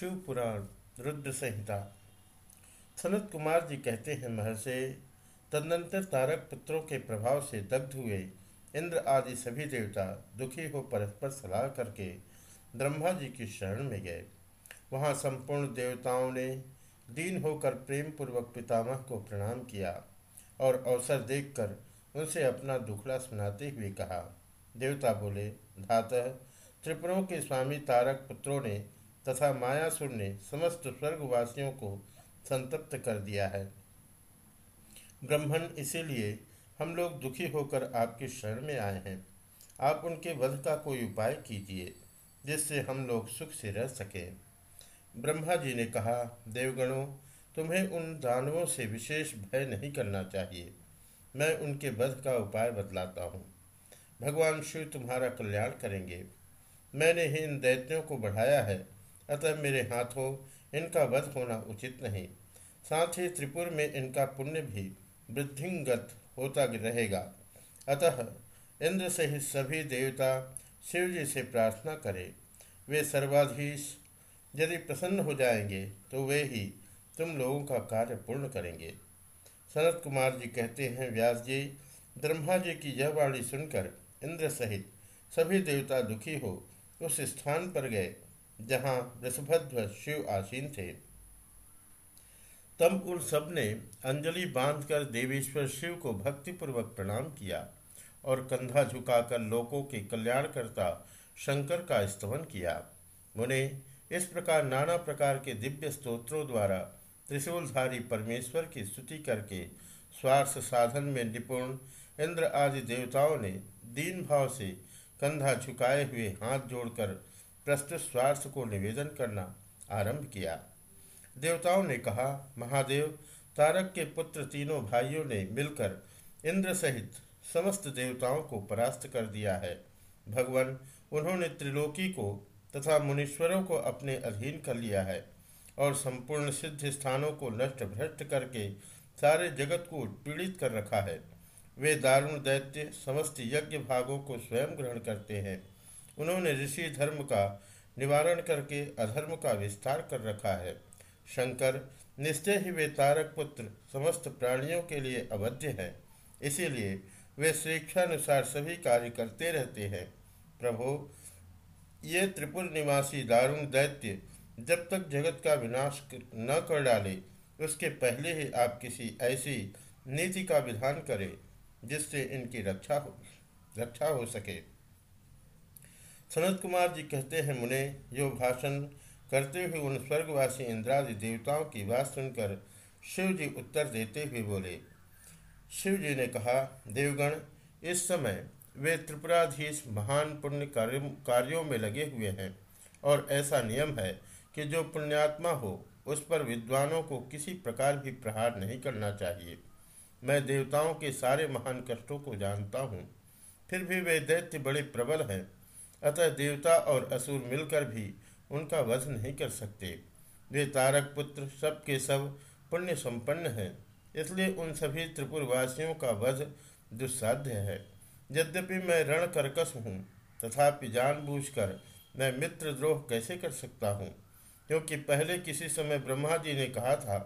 शिव पुराण रुद्र संहिता। सनत कुमार जी कहते हैं, महर्षि, तदनंतर तारक पुत्रों के प्रभाव से दग्ध हुए इंद्र आदि सभी देवता दुखी हो परस्पर सलाह करके ब्रह्मा जी की शरण में गए। वहाँ संपूर्ण देवताओं ने दीन होकर प्रेम पूर्वक पितामह को प्रणाम किया और अवसर देखकर उनसे अपना दुखड़ा सुनाते हुए कहा। देवता बोले, धातः, त्रिपुरों के स्वामी तारक पुत्रों ने तथा मायासुर ने समस्त स्वर्गवासियों को संतप्त कर दिया है। ब्रह्मण, इसीलिए हम लोग दुखी होकर आपकी शरण में आए हैं। आप उनके वध का कोई उपाय कीजिए, जिससे हम लोग सुख से रह सकें। ब्रह्मा जी ने कहा, देवगणों, तुम्हें उन दानवों से विशेष भय नहीं करना चाहिए। मैं उनके वध का उपाय बतलाता हूँ। भगवान शिव तुम्हारा कल्याण करेंगे। मैंने ही इन दैत्यों को बढ़ाया है। अतः मेरे हाथों इनका वध होना उचित नहीं। साथ ही त्रिपुर में इनका पुण्य भी वृद्धिंगत होता रहेगा। अतः इंद्र सहित सभी देवता शिव जी से प्रार्थना करें। वे सर्वाधीश, यदि प्रसन्न हो जाएँगे तो वे ही तुम लोगों का कार्य पूर्ण करेंगे। सनत कुमार जी कहते हैं, व्यास जी, ब्रह्मा जी की यह वाणी सुनकर इंद्र सहित सभी देवता दुखी हो, उस स्थान पर गए। जहाँ वृषभध्वज शिव आसीन थे। तब उन सबने अंजलि बांधकर देवेश्वर शिव को भक्तिपूर्वक प्रणाम किया और कंधा झुकाकर लोगों के कल्याणकर्ता शंकर का स्तवन किया। मुने, इस प्रकार नाना प्रकार के दिव्य स्तोत्रों द्वारा त्रिशूलधारी परमेश्वर की स्तुति करके स्वार्थ साधन में निपुण इंद्र आदि देवताओं ने दीन भाव से कंधा झुकाए हुए हाथ जोड़कर प्रस्तुत स्वार्थ को निवेदन करना आरंभ किया। देवताओं ने कहा, महादेव, तारक के पुत्र तीनों भाइयों ने मिलकर इंद्र सहित समस्त देवताओं को परास्त कर दिया है। भगवान उन्होंने त्रिलोकी को तथा मुनीश्वरों को अपने अधीन कर लिया है और संपूर्ण सिद्ध स्थानों को नष्ट भ्रष्ट करके सारे जगत को पीड़ित कर रखा है। वे दारुण दैत्य, समस्त यज्ञ भागों को स्वयं ग्रहण करते हैं। उन्होंने ऋषि धर्म का निवारण करके अधर्म का विस्तार कर रखा है। शंकर, निश्चय ही वे तारक पुत्र समस्त प्राणियों के लिए अवध्य हैं। इसीलिए वे स्वेच्छानुसार सभी कार्य करते रहते हैं। प्रभो, ये त्रिपुर निवासी दारुण दैत्य जब तक जगत का विनाश न कर डाले, उसके पहले ही आप किसी ऐसी नीति का विधान करें, जिससे इनकी रक्षा हो रक्षा हो सके। सनत कुमार जी कहते हैं, मुने, यो भाषण करते हुए उन स्वर्गवासी इंद्रादि देवताओं की बात सुनकर शिव जी उत्तर देते हुए बोले। शिव जी ने कहा, देवगण, इस समय वे त्रिपुराधीश महान पुण्य कार्यों में लगे हुए हैं, और ऐसा नियम है कि जो पुण्यात्मा हो, उस पर विद्वानों को किसी प्रकार भी प्रहार नहीं करना चाहिए। मैं देवताओं के सारे महान कष्टों को जानता हूँ, फिर भी वे दैत्य बड़े प्रबल हैं अतः देवता और असुर मिलकर भी उनका वध नहीं कर सकते। वे तारक पुत्र सब के सब पुण्य संपन्न हैं, इसलिए उन सभी त्रिपुरवासियों का वध दुस्साध्य है। यद्यपि मैं रण कर्कश हूँ, तथापि जानबूझकर मैं मित्र द्रोह कैसे कर सकता हूँ? क्योंकि पहले किसी समय ब्रह्मा जी ने कहा था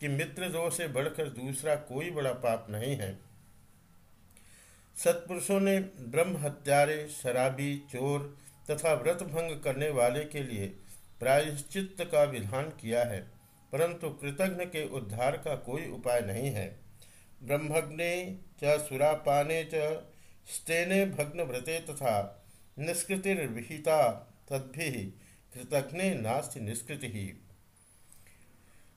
कि मित्र द्रोह से बढ़कर दूसरा कोई बड़ा पाप नहीं है। सत्पुरुषों ने ब्रह्म हत्यारे, शराबी, चोर तथा व्रत भंग करने वाले के लिए प्रायश्चित का विधान किया है, परंतु कृतघ्न के उद्धार का कोई उपाय नहीं है। ब्रह्मग्ने च सुरापाने च, स्तेने भग्न व्रते तथा निष्कृतिर्विहिता, तद्भि कृतज्ञ नास्ति निष्कृति। ही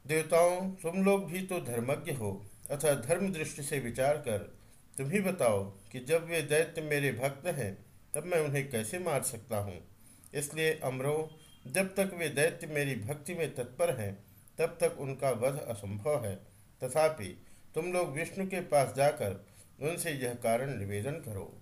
देवताओं, तुम लोग भी तो धर्मज्ञ हो, अतः धर्म दृष्टि से विचार कर तुम ही बताओ कि जब वे दैत्य मेरे भक्त हैं, तब मैं उन्हें कैसे मार सकता हूँ? इसलिए अमरो, जब तक वे दैत्य मेरी भक्ति में तत्पर हैं, तब तक उनका वध असंभव है। तथापि तुम लोग विष्णु के पास जाकर उनसे यह कारण निवेदन करो।